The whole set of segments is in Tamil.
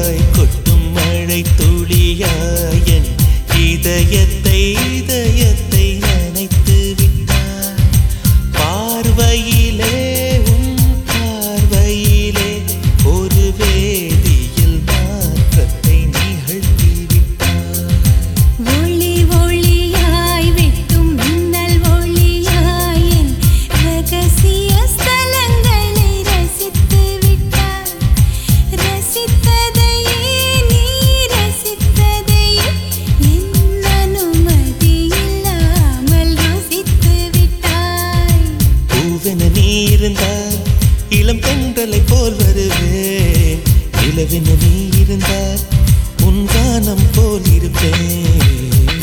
துளியாய் கொட்டும் மழை துளியாய் இதயத்தை இதயத்தை நினைத்து விட்டாய் பார்வை தென்றலை போல் வருவேன் நிலவின நீ இருந்தால் உன் கானம் போல் இருப்பேன்.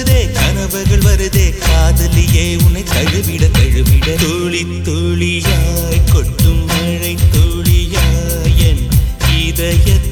வருதே கனவுகள் வருதே காதலியே உன்னை தழுவிட தழுவிட. துளி துளியாய் கொட்டும் மழை துளியாய் என் இதயத்தை